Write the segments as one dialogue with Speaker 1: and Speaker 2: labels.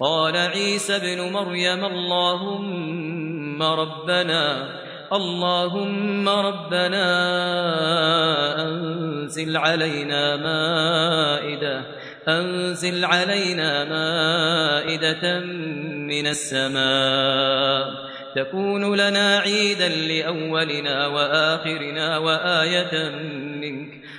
Speaker 1: قال عيسى ابن مريم اللهم ربنا اللهم ربنا أنزل علينا مائدة أنزل علينا مائدة من السماء تكون لنا عيدا لأولنا وآخرنا وآية منك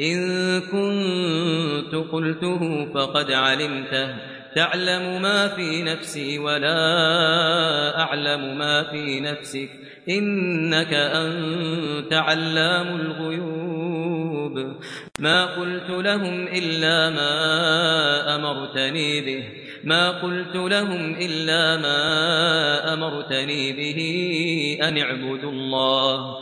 Speaker 1: إن كنت قلته فقد علمته. تعلم ما في نفسي ولا أعلم ما في نفسك. إنك أنت علام الغيوب. ما قلت لهم إلا ما أمرتني به. ما قلت لهم إلا ما أمرتني به أن اعبدوا الله.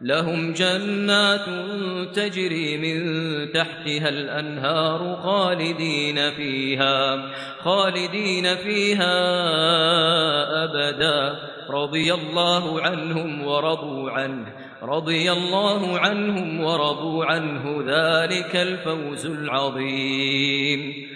Speaker 1: لهم جنات تجري من تحتها الأنهار خالدين فيها خالدين فيها أبدا. رضي الله عنهم ورضوا عنه رضي الله عنهم ورضوا عنه. ذلك الفوز العظيم.